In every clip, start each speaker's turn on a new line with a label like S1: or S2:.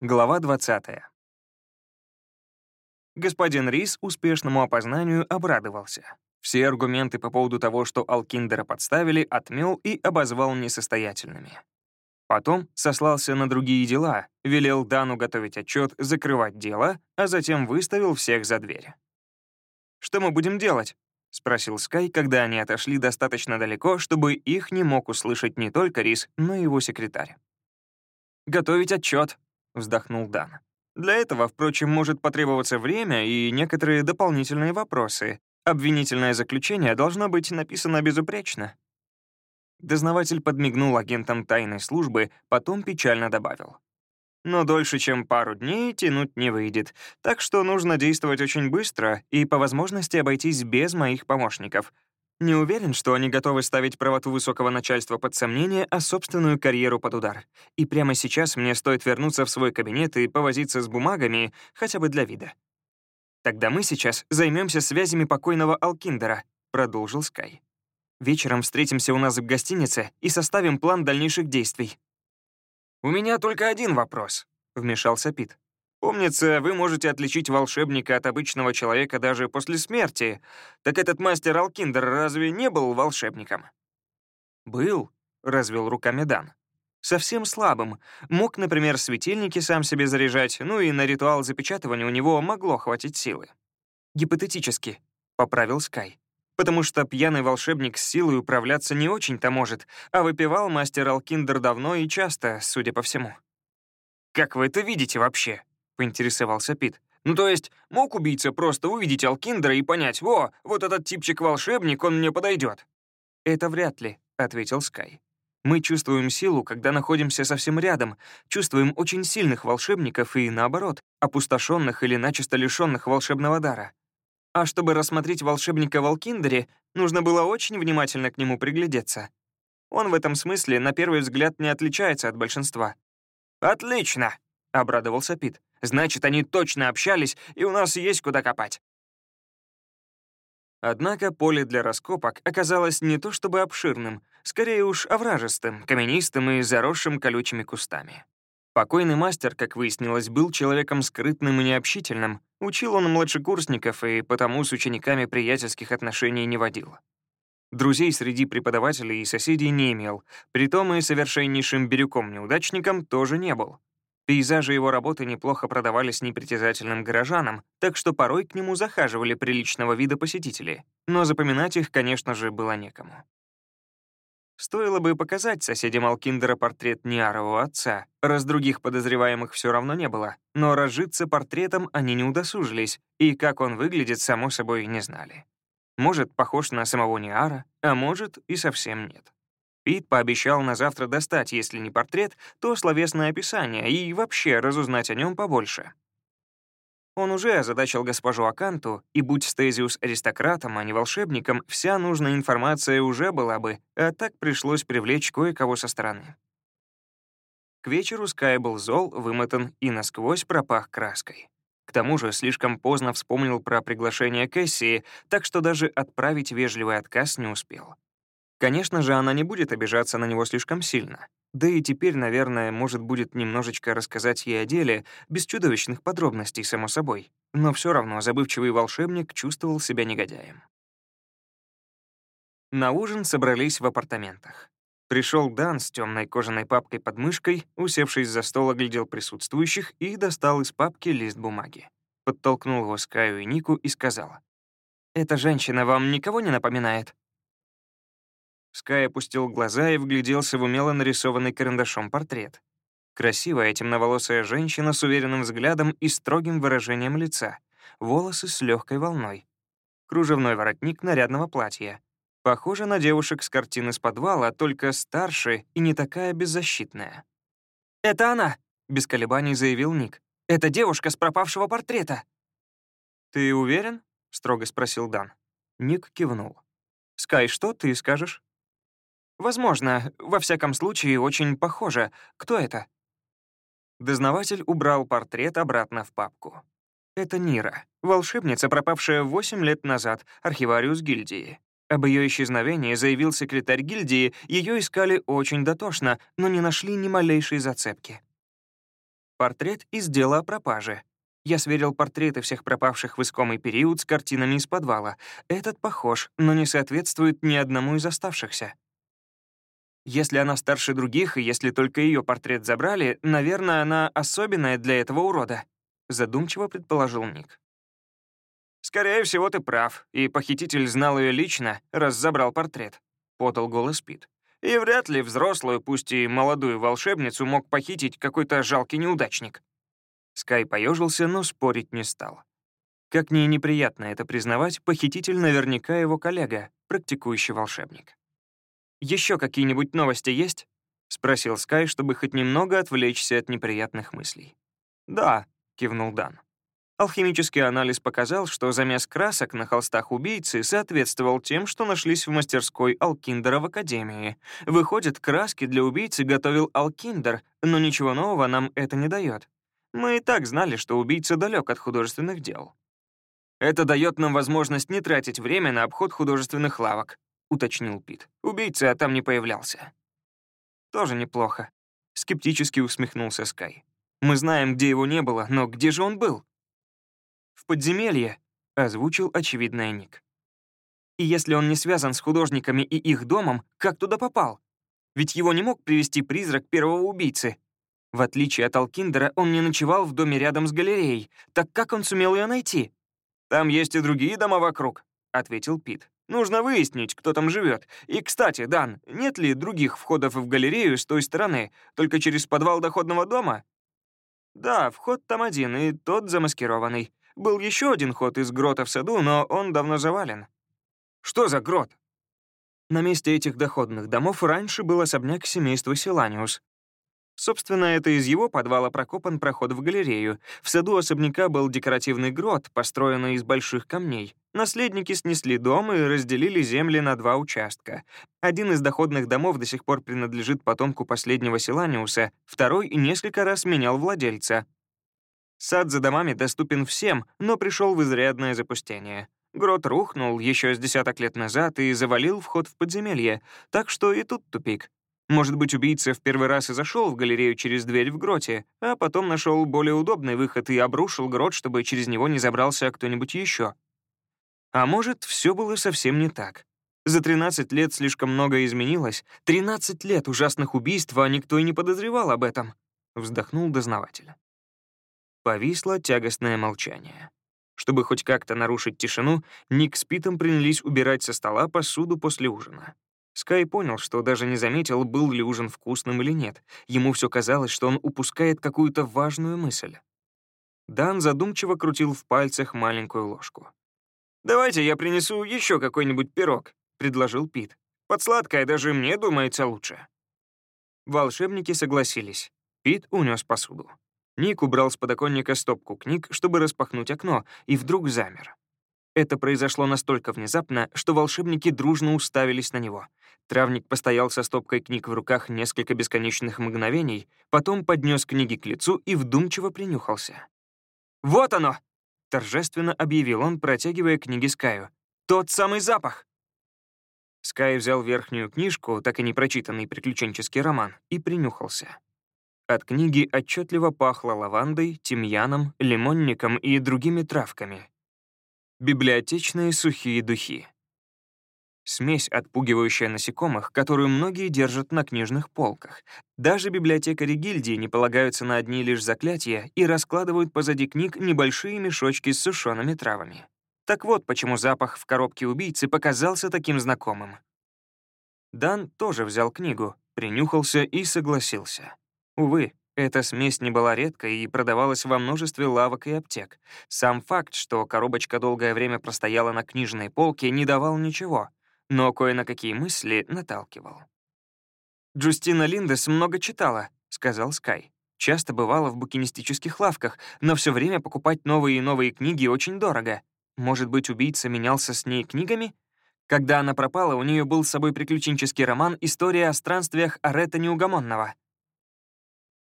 S1: Глава 20. Господин Рис успешному опознанию обрадовался. Все аргументы по поводу того, что Алкиндера подставили, отмел и обозвал несостоятельными. Потом сослался на другие дела, велел Дану готовить отчет, закрывать дело, а затем выставил всех за дверь. «Что мы будем делать?» — спросил Скай, когда они отошли достаточно далеко, чтобы их не мог услышать не только Рис, но и его секретарь. «Готовить отчет», — вздохнул Дан. «Для этого, впрочем, может потребоваться время и некоторые дополнительные вопросы. Обвинительное заключение должно быть написано безупречно». Дознаватель подмигнул агентам тайной службы, потом печально добавил. «Но дольше, чем пару дней, тянуть не выйдет, так что нужно действовать очень быстро и по возможности обойтись без моих помощников. Не уверен, что они готовы ставить правоту высокого начальства под сомнение, а собственную карьеру под удар. И прямо сейчас мне стоит вернуться в свой кабинет и повозиться с бумагами, хотя бы для вида. «Тогда мы сейчас займемся связями покойного Алкиндера», — продолжил Скай. «Вечером встретимся у нас в гостинице и составим план дальнейших действий».
S2: «У меня только один вопрос», — вмешался Пит.
S1: Помнится, вы можете отличить волшебника от обычного человека даже после смерти. Так этот мастер Алкиндер разве не был волшебником?
S2: Был, развел руками Дан. Совсем слабым. Мог, например, светильники сам себе заряжать, ну и на ритуал запечатывания у него могло хватить силы.
S1: Гипотетически, поправил Скай. Потому что пьяный волшебник с силой управляться не очень-то может, а выпивал мастер Алкиндер давно и часто, судя по всему.
S2: «Как вы это видите вообще?» Поинтересовался Пит. «Ну, то есть, мог убийца просто увидеть Алкиндера и понять, во, вот этот типчик-волшебник, он мне подойдет?»
S1: «Это вряд ли», — ответил Скай. «Мы чувствуем силу, когда находимся совсем рядом, чувствуем очень сильных волшебников и, наоборот, опустошенных или начисто лишенных волшебного дара. А чтобы рассмотреть волшебника в Алкиндере, нужно было очень внимательно к нему приглядеться. Он в этом смысле, на первый взгляд, не отличается от большинства».
S2: «Отлично!» — обрадовался Пит. Значит, они точно общались, и у нас есть куда копать.
S1: Однако поле для раскопок оказалось не то чтобы обширным, скорее уж овражистым, каменистым и заросшим колючими кустами. Покойный мастер, как выяснилось, был человеком скрытным и необщительным, учил он младшекурсников и потому с учениками приятельских отношений не водил. Друзей среди преподавателей и соседей не имел, притом и совершеннейшим бирюком-неудачником тоже не был. Пейзажи его работы неплохо продавались непритязательным горожанам, так что порой к нему захаживали приличного вида посетители, но запоминать их, конечно же, было некому. Стоило бы показать соседям Алкиндера портрет Ниарового отца, раз других подозреваемых все равно не было, но разжиться портретом они не удосужились, и как он выглядит, само собой, не знали. Может, похож на самого Ниара, а может, и совсем нет. Пит пообещал на завтра достать, если не портрет, то словесное описание и вообще разузнать о нем побольше. Он уже озадачил госпожу Аканту, и будь Стезиус аристократом, а не волшебником, вся нужная информация уже была бы, а так пришлось привлечь кое-кого со стороны. К вечеру Скай был зол, вымотан и насквозь пропах краской. К тому же слишком поздно вспомнил про приглашение Кэссии, так что даже отправить вежливый отказ не успел. Конечно же, она не будет обижаться на него слишком сильно. Да и теперь, наверное, может будет немножечко рассказать ей о деле, без чудовищных подробностей, само собой. Но все равно забывчивый волшебник чувствовал себя негодяем. На ужин собрались в апартаментах. Пришел Дан с темной кожаной папкой под мышкой, усевшись за стол, оглядел присутствующих и достал из папки лист бумаги. Подтолкнул его Скаю и Нику и сказал. «Эта женщина вам никого не напоминает?» Скай опустил глаза и вгляделся в умело нарисованный карандашом портрет. Красивая темноволосая женщина с уверенным взглядом и строгим выражением лица, волосы с легкой волной, кружевной воротник нарядного платья. Похожа на девушек с картины с подвала, только старше и не такая беззащитная.
S2: «Это она!»
S1: — без колебаний заявил Ник.
S2: «Это девушка с пропавшего портрета!»
S1: «Ты уверен?» — строго спросил Дан. Ник кивнул. «Скай, что ты скажешь?»
S2: Возможно, во всяком случае, очень похоже. Кто это?
S1: Дознаватель убрал портрет обратно в папку. Это Нира, волшебница, пропавшая 8 лет назад, архивариус гильдии. Об ее исчезновении заявил секретарь гильдии, ее искали очень дотошно, но не нашли ни малейшей зацепки. Портрет из дела о пропаже. Я сверил портреты всех пропавших в искомый период с картинами из подвала. Этот похож, но не соответствует ни одному из оставшихся. Если она старше других, и если только ее портрет забрали, наверное, она особенная для этого урода», — задумчиво предположил Ник. «Скорее всего, ты прав, и похититель знал ее лично, раз забрал портрет», — подал голос Пит. «И вряд ли взрослую, пусть и молодую волшебницу мог похитить какой-то жалкий неудачник». Скай поежился, но спорить не стал. Как ни неприятно это признавать, похититель наверняка его коллега, практикующий волшебник. Еще какие-нибудь новости есть?» — спросил Скай, чтобы хоть немного отвлечься от неприятных мыслей. «Да», — кивнул Дан. Алхимический анализ показал, что замес красок на холстах убийцы соответствовал тем, что нашлись в мастерской Алкиндера в Академии. Выходит, краски для убийцы готовил Алкиндер, но ничего нового нам это не дает. Мы и так знали, что убийца далек от художественных дел. Это дает нам возможность не тратить время на обход художественных лавок, — уточнил Пит. «Убийца там не появлялся». «Тоже неплохо», — скептически усмехнулся Скай. «Мы знаем, где его не было, но где же он был?» «В подземелье», — озвучил очевидный Ник. «И если он не связан с художниками и их домом, как туда попал? Ведь его не мог привести призрак первого убийцы. В отличие от Алкиндера, он не ночевал в доме рядом с галереей. Так как он сумел ее найти?» «Там есть и другие дома вокруг», — ответил Пит. Нужно выяснить, кто там живет. И, кстати, Дан, нет ли других входов в галерею с той стороны, только через подвал доходного дома? Да, вход там один, и тот замаскированный. Был еще один ход из грота в саду, но он давно завален. Что за грот? На месте этих доходных домов раньше был особняк семейства Силаниус. Собственно, это из его подвала прокопан проход в галерею. В саду особняка был декоративный грот, построенный из больших камней. Наследники снесли дом и разделили земли на два участка. Один из доходных домов до сих пор принадлежит потомку последнего Силаниуса, второй несколько раз менял владельца. Сад за домами доступен всем, но пришел в изрядное запустение. Грот рухнул еще с десяток лет назад и завалил вход в подземелье, так что и тут тупик. Может быть, убийца в первый раз и зашел в галерею через дверь в гроте, а потом нашел более удобный выход и обрушил грот, чтобы через него не забрался кто-нибудь еще. А может, все было совсем не так. За 13 лет слишком многое изменилось. 13 лет ужасных убийств, а никто и не подозревал об этом. Вздохнул дознаватель. Повисло тягостное молчание. Чтобы хоть как-то нарушить тишину, Ник с Питом принялись убирать со стола посуду после ужина. Скай понял, что даже не заметил, был ли ужин вкусным или нет. Ему все казалось, что он упускает какую-то важную мысль. Дан задумчиво крутил в пальцах маленькую ложку. «Давайте я принесу еще какой-нибудь пирог», — предложил Пит. «Под сладкое даже мне думается лучше». Волшебники согласились. Пит унес посуду. Ник убрал с подоконника стопку книг, чтобы распахнуть окно, и вдруг замер. Это произошло настолько внезапно, что волшебники дружно уставились на него. Травник постоял со стопкой книг в руках несколько бесконечных мгновений, потом поднес книги к лицу и вдумчиво принюхался. «Вот оно!» — торжественно объявил он, протягивая книги Скаю. «Тот самый запах!» Скай взял верхнюю книжку, так и не прочитанный приключенческий роман, и принюхался. От книги отчетливо пахло лавандой, тимьяном, лимонником и другими травками, Библиотечные сухие духи. Смесь, отпугивающая насекомых, которую многие держат на книжных полках. Даже библиотекари гильдии не полагаются на одни лишь заклятия и раскладывают позади книг небольшие мешочки с сушеными травами. Так вот, почему запах в коробке убийцы показался таким знакомым. Дан тоже взял книгу, принюхался и согласился. Увы, эта смесь не была редкой и продавалась во множестве лавок и аптек. Сам факт, что коробочка долгое время простояла на книжной полке, не давал ничего, но кое на какие мысли наталкивал. «Джустина Линдес много читала», — сказал Скай. «Часто бывала в букинистических лавках, но все время покупать новые и новые книги очень дорого. Может быть, убийца менялся с ней книгами?» Когда она пропала, у нее был с собой приключенческий роман «История о странствиях Арета Неугомонного».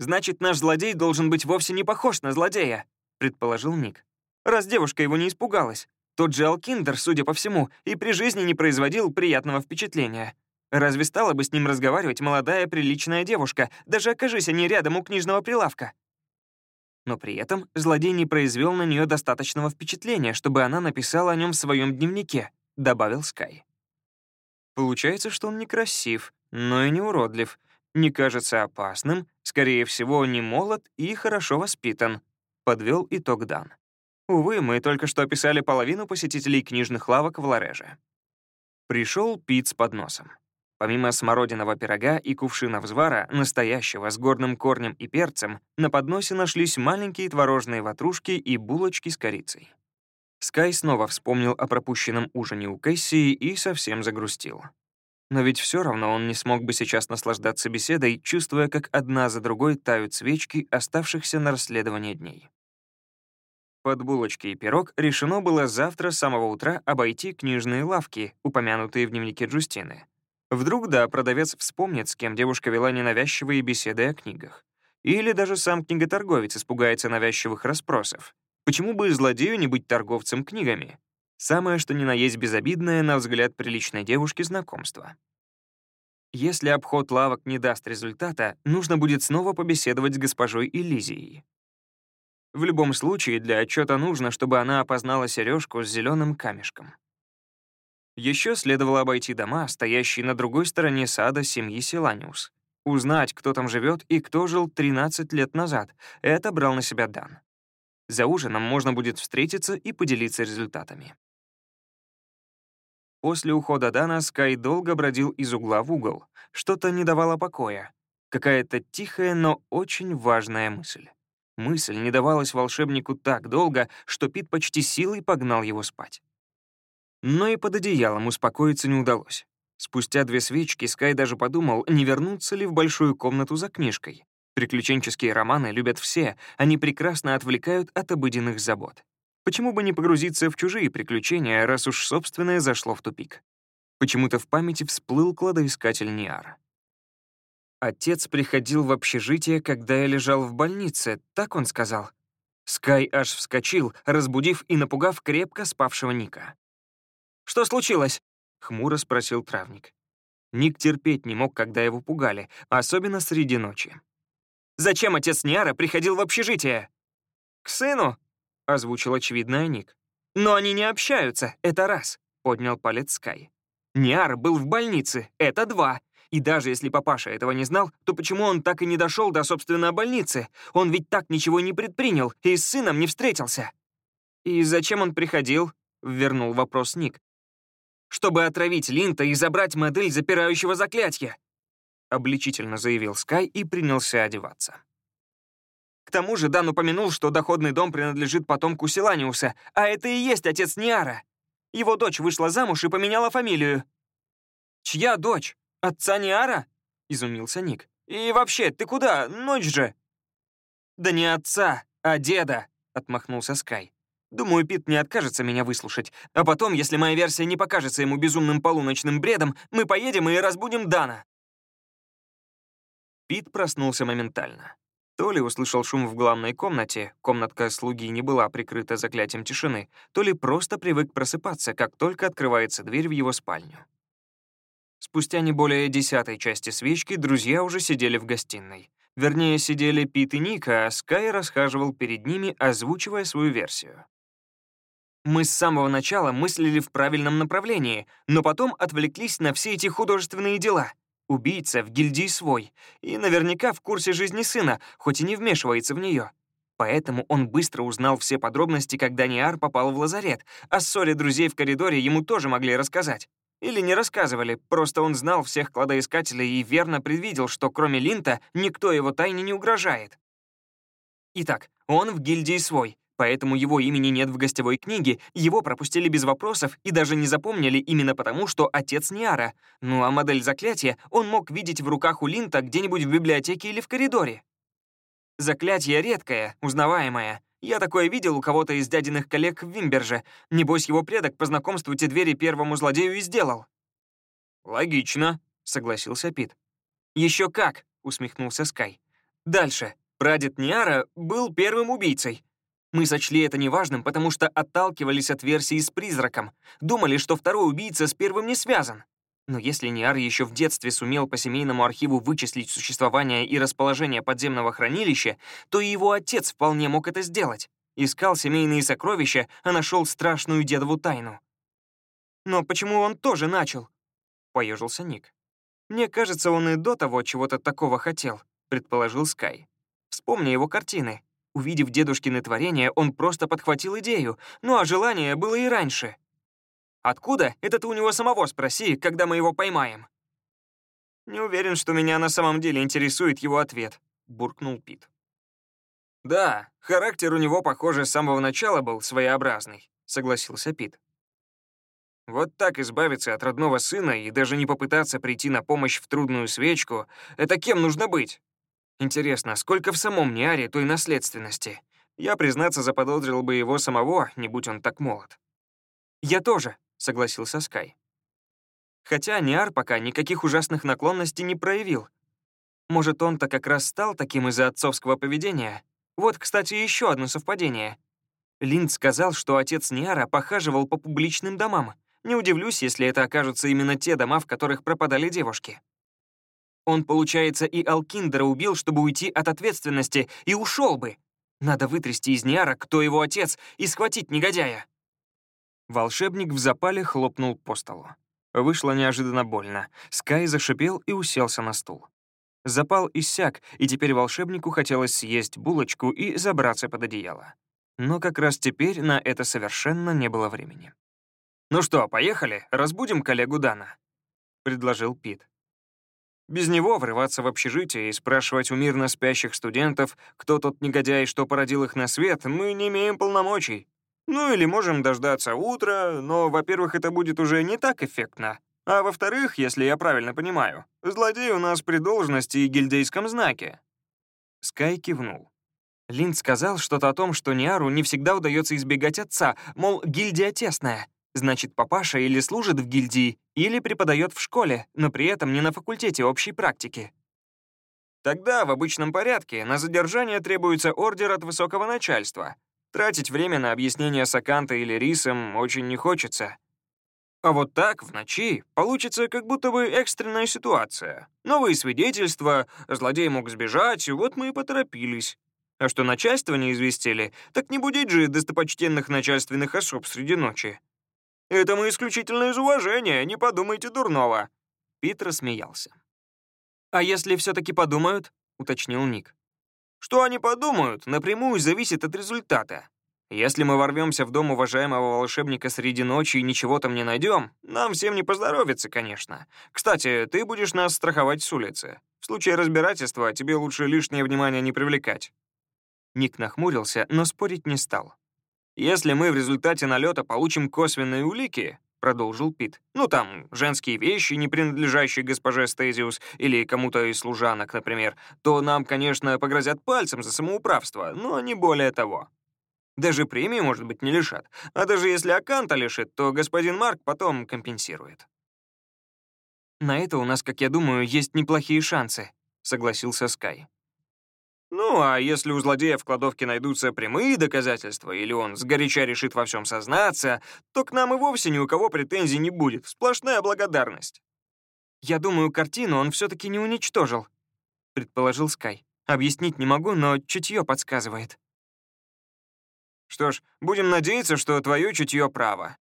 S1: Значит, наш злодей должен быть вовсе не похож на злодея, предположил Ник. Раз девушка его не испугалась. Тот же Алкиндер, судя по всему, и при жизни не производил приятного впечатления. Разве стала бы с ним разговаривать молодая приличная девушка, даже окажись они рядом у книжного прилавка? Но при этом злодей не произвел на нее достаточного впечатления, чтобы она написала о нем в своем дневнике, добавил Скай. Получается, что он некрасив, но и не уродлив, не кажется опасным, скорее всего, не молод и хорошо воспитан, подвел итог Дан. Увы, мы только что описали половину посетителей книжных лавок в Лареже. Пришел Пит с подносом. Помимо смородиного пирога и кувшина взвара, настоящего с горным корнем и перцем, на подносе нашлись маленькие творожные ватрушки и булочки с корицей. Скай снова вспомнил о пропущенном ужине у Кэссии и совсем загрустил. Но ведь все равно он не смог бы сейчас наслаждаться беседой, чувствуя, как одна за другой тают свечки, оставшихся на расследование дней. Под булочки и пирог решено было завтра с самого утра обойти книжные лавки, упомянутые в дневнике Джустины. Вдруг, да, продавец вспомнит, с кем девушка вела ненавязчивые беседы о книгах. Или даже сам книготорговец испугается навязчивых расспросов. Почему бы злодею не быть торговцем книгами? Самое что ни на есть безобидное, на взгляд приличной девушки, знакомство. Если обход лавок не даст результата, нужно будет снова побеседовать с госпожой Элизией. В любом случае, для отчета нужно, чтобы она опознала сережку с зеленым камешком. Еще следовало обойти дома, стоящие на другой стороне сада семьи Силаниус. Узнать, кто там живет и кто жил 13 лет назад. Это брал на себя Дан. За ужином можно будет встретиться и поделиться результатами. После ухода Дана Скай долго бродил из угла в угол. Что-то не давало покоя. Какая-то тихая, но очень важная мысль. Мысль не давалась волшебнику так долго, что Пит почти силой погнал его спать. Но и под одеялом успокоиться не удалось. Спустя две свечки Скай даже подумал, не вернуться ли в большую комнату за книжкой. Приключенческие романы любят все, они прекрасно отвлекают от обыденных забот. Почему бы не погрузиться в чужие приключения, раз уж собственное зашло в тупик? Почему-то в памяти всплыл кладоискатель Ниар. Отец приходил в общежитие, когда я лежал в больнице, так он сказал. Скай аж вскочил, разбудив и напугав крепко спавшего Ника. «Что случилось?» — хмуро спросил травник. Ник терпеть не мог, когда его пугали, особенно среди ночи. «Зачем отец Ниара приходил в общежитие?» «К сыну», — озвучил очевидное Ник. «Но они не общаются, это раз», — поднял палец Скай. «Ниар был в больнице, это два. И даже если папаша этого не знал, то почему он так и не дошел до, собственной больницы? Он ведь так ничего не предпринял и с сыном не встретился». «И зачем он приходил?» — вернул вопрос Ник чтобы отравить Линта и забрать модель запирающего заклятия», — обличительно заявил Скай и принялся одеваться. К тому же Дан упомянул, что доходный дом принадлежит потомку Силаниуса, а это и есть отец Ниара. Его дочь вышла замуж и поменяла фамилию. «Чья дочь? Отца Ниара?» — изумился Ник. «И вообще, ты куда? Ночь же!» «Да не отца, а деда!» — отмахнулся Скай. Думаю, Пит не откажется меня выслушать. А потом, если моя версия не покажется ему безумным полуночным бредом, мы поедем и разбудим Дана». Пит проснулся моментально. То ли услышал шум в главной комнате, комнатка слуги не была прикрыта заклятием тишины, то ли просто привык просыпаться, как только открывается дверь в его спальню. Спустя не более десятой части свечки друзья уже сидели в гостиной. Вернее, сидели Пит и Ника, а Скай расхаживал перед ними, озвучивая свою версию. Мы с самого начала мыслили в правильном направлении, но потом отвлеклись на все эти художественные дела. Убийца в гильдии свой, и наверняка в курсе жизни сына, хоть и не вмешивается в нее. Поэтому он быстро узнал все подробности, когда Ниар попал в лазарет, а ссоре друзей в коридоре ему тоже могли рассказать. Или не рассказывали, просто он знал всех кладоискателей и верно предвидел, что кроме Линта никто его тайне не угрожает. Итак, он в гильдии свой, поэтому его имени нет в гостевой книге, его пропустили без вопросов и даже не запомнили именно потому, что отец Ниара. Ну а модель заклятия он мог видеть в руках у Линта где-нибудь в библиотеке или в коридоре. Заклятие редкое, узнаваемое. Я такое видел у кого-то из дядиных коллег в Вимберже. Небось, его предок по знакомству те двери первому злодею и сделал. «Логично», — согласился Пит. Еще как», — усмехнулся Скай. «Дальше. Прадед Ниара был первым убийцей. Мы сочли это неважным, потому что отталкивались от версии с призраком, думали, что второй убийца с первым не связан. Но если Ниар еще в детстве сумел по семейному архиву вычислить существование и расположение подземного хранилища, то и его отец вполне мог это сделать. Искал семейные сокровища, а нашел страшную дедову тайну. «Но почему он тоже начал?» — поежился Ник. «Мне кажется, он и до того чего-то такого хотел», — предположил Скай. «Вспомни его картины. Увидев дедушкины творения, он просто подхватил идею, ну а желание было и раньше. Откуда? Это ты у него самого спроси, когда мы его поймаем». «Не уверен, что меня на самом деле интересует его ответ», — буркнул Пит. «Да, характер у него, похоже, с самого начала был своеобразный», — согласился Пит. «Вот так избавиться от родного сына и даже не попытаться прийти на помощь в трудную свечку — это кем нужно быть? Интересно, сколько в самом Ниаре той наследственности? Я, признаться, заподозрил бы его самого, не будь он так молод». «Я тоже», согласился Скай. Хотя Ниар пока никаких ужасных наклонностей не проявил. Может, он-то как раз стал таким из-за отцовского поведения? Вот, кстати, еще одно совпадение. Линд сказал, что отец Ниара похаживал по публичным домам. Не удивлюсь, если это окажутся именно те дома, в которых пропадали девушки. Он, получается, и Алкиндера убил, чтобы уйти от ответственности, и ушел бы. Надо вытрясти из Ниара, кто его отец, и схватить негодяя. Волшебник в запале хлопнул по столу. Вышло неожиданно больно. Скай зашипел и уселся на стул. Запал иссяк, и теперь волшебнику хотелось съесть булочку и забраться под одеяло. Но как раз теперь на это совершенно не было времени. «Ну что, поехали, разбудим коллегу Дана», — предложил Пит. Без него врываться в общежитие и спрашивать у мирно спящих студентов, кто тот негодяй, что породил их на свет, мы не имеем полномочий. Ну или можем дождаться утра, но, во-первых, это будет уже не так эффектно. А во-вторых, если я правильно понимаю, злодей у нас при должности и гильдейском знаке». Скай кивнул. Линд сказал что-то о том, что Ниару не всегда удается избегать отца, мол, гильдия тесная. Значит, папаша или служит в гильдии, или преподает в школе, но при этом не на факультете общей практики. Тогда в обычном порядке на задержание требуется ордер от высокого начальства, Тратить время на объяснение с Аканта или Рисом очень не хочется. А вот так, в ночи, получится как будто бы экстренная ситуация. Новые свидетельства, злодей мог сбежать, вот мы и поторопились. А что начальство не известили, так не будить же достопочтенных начальственных особ среди ночи. Это мы исключительно из уважения, не подумайте дурного. Пит рассмеялся. «А если все-таки подумают?» — уточнил Ник. Что они подумают, напрямую зависит от результата. Если мы ворвемся в дом уважаемого волшебника среди ночи и ничего там не найдем, нам всем не поздоровится, конечно. Кстати, ты будешь нас страховать с улицы. В случае разбирательства тебе лучше лишнее внимание не привлекать». Ник нахмурился, но спорить не стал. «Если мы в результате налета получим косвенные улики, — продолжил Пит. «Ну, там, женские вещи, не принадлежащие госпоже Стезиус или кому-то из служанок, например, то нам, конечно, погрозят пальцем за самоуправство, но не более того. Даже премии, может быть, не лишат. А даже если Аканта лишит, то господин Марк потом компенсирует». «На это у нас, как я думаю, есть неплохие шансы», — согласился Скай. Ну, а если у злодея в кладовке найдутся прямые доказательства, или он сгоряча решит во всем сознаться, то к нам и вовсе ни у кого претензий не будет, сплошная благодарность. «Я думаю, картину он все-таки не уничтожил», — предположил Скай. «Объяснить не могу, но чутье подсказывает». «Что ж, будем надеяться, что твое чутье право»,